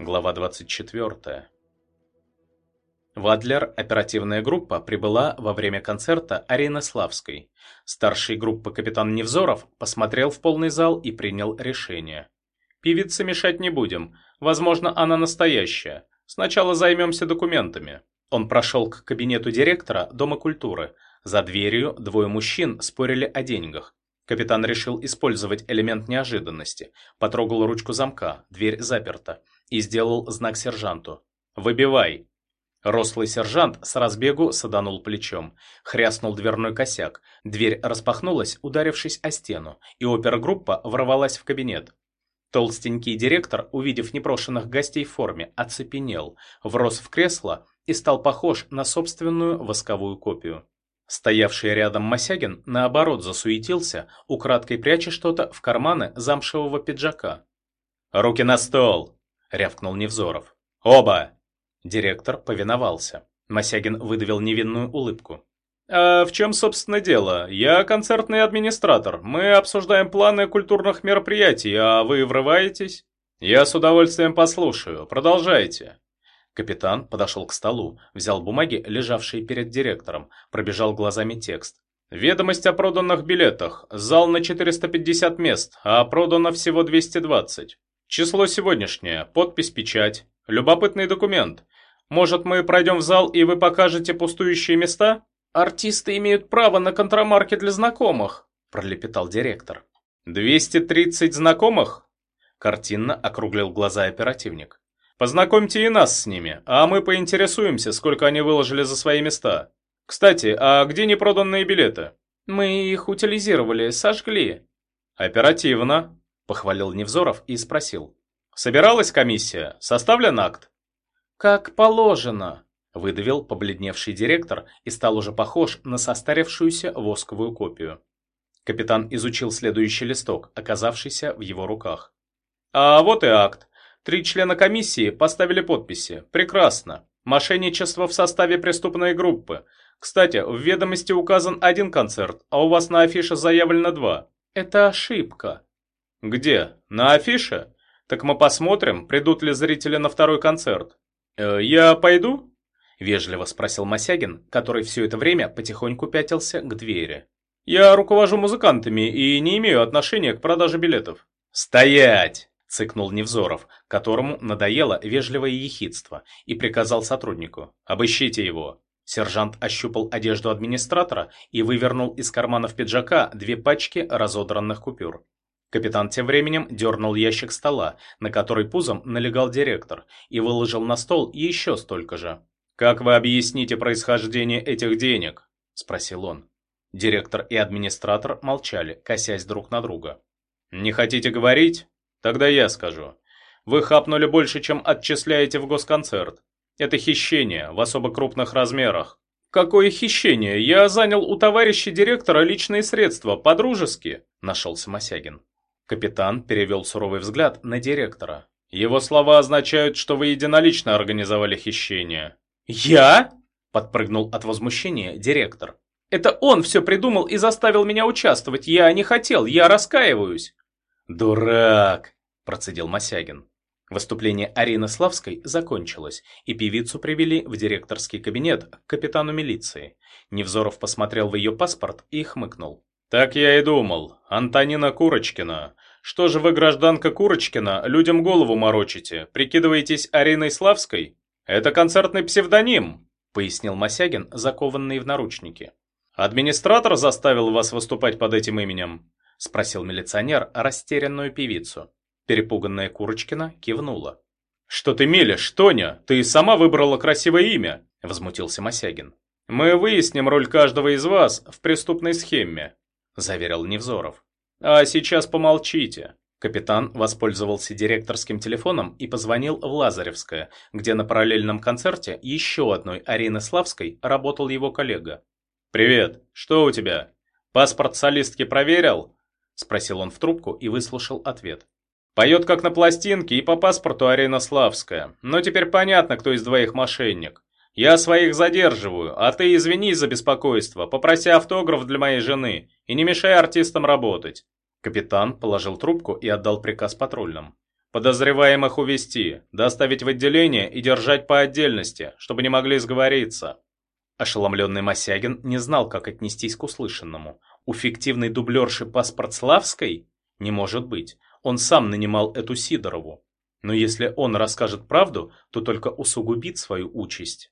Глава 24. В Адлер оперативная группа прибыла во время концерта Арины Славской. Старший группы капитан Невзоров посмотрел в полный зал и принял решение. Певице мешать не будем. Возможно, она настоящая. Сначала займемся документами. Он прошел к кабинету директора Дома культуры. За дверью двое мужчин спорили о деньгах. Капитан решил использовать элемент неожиданности. Потрогал ручку замка, дверь заперта. И сделал знак сержанту. «Выбивай!» Рослый сержант с разбегу саданул плечом. Хряснул дверной косяк. Дверь распахнулась, ударившись о стену, и опергруппа ворвалась в кабинет. Толстенький директор, увидев непрошенных гостей в форме, оцепенел, врос в кресло и стал похож на собственную восковую копию. Стоявший рядом Мосягин, наоборот, засуетился, украдкой пряча что-то в карманы замшевого пиджака. «Руки на стол!» — рявкнул Невзоров. «Оба!» Директор повиновался. Мосягин выдавил невинную улыбку. «А в чем, собственно, дело? Я концертный администратор. Мы обсуждаем планы культурных мероприятий, а вы врываетесь?» «Я с удовольствием послушаю. Продолжайте». Капитан подошел к столу, взял бумаги, лежавшие перед директором, пробежал глазами текст. «Ведомость о проданных билетах. Зал на 450 мест, а продано всего 220. Число сегодняшнее, подпись, печать. Любопытный документ. Может, мы пройдем в зал и вы покажете пустующие места?» «Артисты имеют право на контрамарки для знакомых», – пролепетал директор. «230 знакомых?» Картинно округлил глаза оперативник. Познакомьте и нас с ними, а мы поинтересуемся, сколько они выложили за свои места. Кстати, а где непроданные билеты? Мы их утилизировали, сожгли. Оперативно, похвалил Невзоров и спросил. Собиралась комиссия? Составлен акт? Как положено, выдавил побледневший директор и стал уже похож на состарившуюся восковую копию. Капитан изучил следующий листок, оказавшийся в его руках. А вот и акт. Три члена комиссии поставили подписи. Прекрасно. Мошенничество в составе преступной группы. Кстати, в ведомости указан один концерт, а у вас на афише заявлено два. Это ошибка. Где? На афише? Так мы посмотрим, придут ли зрители на второй концерт. Э, я пойду? Вежливо спросил Мосягин, который все это время потихоньку пятился к двери. Я руковожу музыкантами и не имею отношения к продаже билетов. Стоять! цыкнул Невзоров, которому надоело вежливое ехидство, и приказал сотруднику «Обыщите его». Сержант ощупал одежду администратора и вывернул из карманов пиджака две пачки разодранных купюр. Капитан тем временем дернул ящик стола, на который пузом налегал директор, и выложил на стол еще столько же. «Как вы объясните происхождение этих денег?» – спросил он. Директор и администратор молчали, косясь друг на друга. «Не хотите говорить?» Тогда я скажу. Вы хапнули больше, чем отчисляете в госконцерт. Это хищение в особо крупных размерах. Какое хищение? Я занял у товарища директора личные средства, по-дружески, нашелся Мосягин. Капитан перевел суровый взгляд на директора. Его слова означают, что вы единолично организовали хищение. Я? Подпрыгнул от возмущения директор. Это он все придумал и заставил меня участвовать. Я не хотел, я раскаиваюсь. Дурак, процедил Мосягин. Выступление Арины Славской закончилось, и певицу привели в директорский кабинет к капитану милиции. Невзоров посмотрел в ее паспорт и хмыкнул. «Так я и думал. Антонина Курочкина. Что же вы, гражданка Курочкина, людям голову морочите? Прикидываетесь Ариной Славской? Это концертный псевдоним», пояснил Мосягин, закованный в наручники. «Администратор заставил вас выступать под этим именем?» спросил милиционер растерянную певицу. Перепуганная Курочкина кивнула. «Что ты мелешь, Тоня? Ты сама выбрала красивое имя!» – возмутился Мосягин. «Мы выясним роль каждого из вас в преступной схеме», – заверил Невзоров. «А сейчас помолчите». Капитан воспользовался директорским телефоном и позвонил в Лазаревское, где на параллельном концерте еще одной Арины Славской работал его коллега. «Привет, что у тебя? Паспорт солистки проверил?» – спросил он в трубку и выслушал ответ. Поет как на пластинке и по паспорту Арина Славская. Но теперь понятно, кто из двоих мошенник. Я своих задерживаю, а ты извини за беспокойство, попроси автограф для моей жены и не мешай артистам работать. Капитан положил трубку и отдал приказ патрульным. Подозреваемых увести, доставить в отделение и держать по отдельности, чтобы не могли сговориться. Ошеломленный Мосягин не знал, как отнестись к услышанному. У фиктивной дублерши паспорт Славской? Не может быть. Он сам нанимал эту Сидорову. Но если он расскажет правду, то только усугубит свою участь.